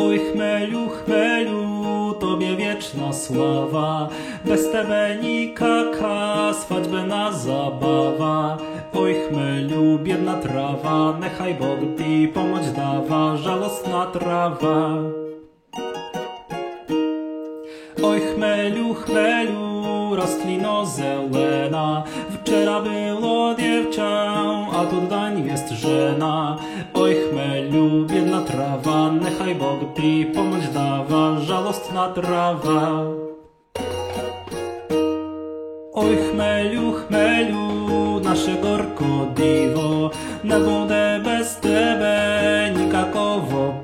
Twój chmelu, chmelu, Tobie wieczna sława. Bez Tebe nikaka, swatbena zabawa. Oj chmelu, biedna trawa, nechaj Bog Ti pomoć dawa, żalosna trawa. Oj chmelu, chmelu, rostlino zelena, wczera było dziewczę, a tu dań jest żena. Oj chmelu, biedna trawa, nechaj Bóg ti pomoć dawa, żalostna trawa. Oj chmelu, chmelu, nasze gorko diwo, ne bude bez tebe nikakowo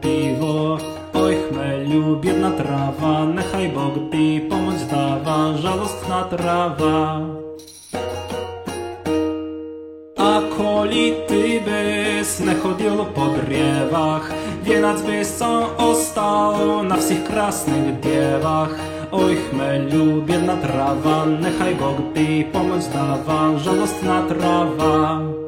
chmelu, biedna trawa, nechaj Bóg ti pomoć dawa, żalostna trawa. A koli ty bys chodził po drzewach, więc byś co ostało na wszystkich krasnych diewach. Oj chmelu, biedna trawa, nechaj Bóg ti pomoć dawa, żalostna trawa.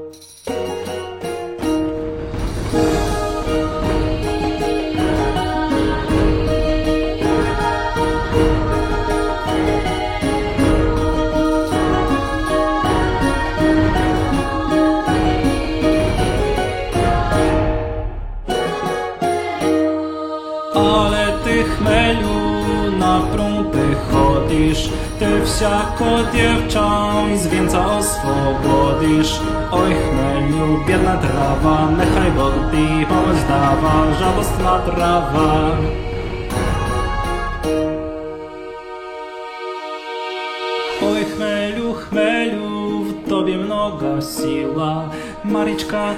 Ale ty chmelu na prąty chodzisz, ty wsiako dziewczą z wieńca oswobodzisz. Oj chmelu, biedna trawa, nechaj Bóg ti pomoc dawa, żalostna trawa. Oj chmelu, chmelu, w mnoga siła. Mariczka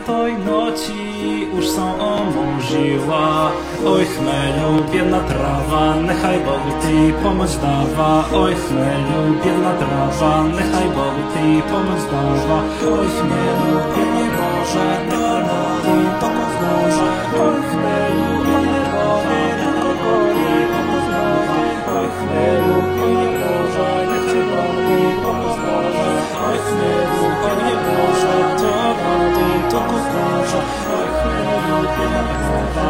noci już są omążyła Oj chmelu, biedna trawa, nechaj Bóg ti pomoc dawa. Oj chmelu, biedna trawa, nechaj Bóg ti pomoc dawa. Oj chmelu, biedny Boże, nechaj Bóg ti pomoc dawa と心を振るよ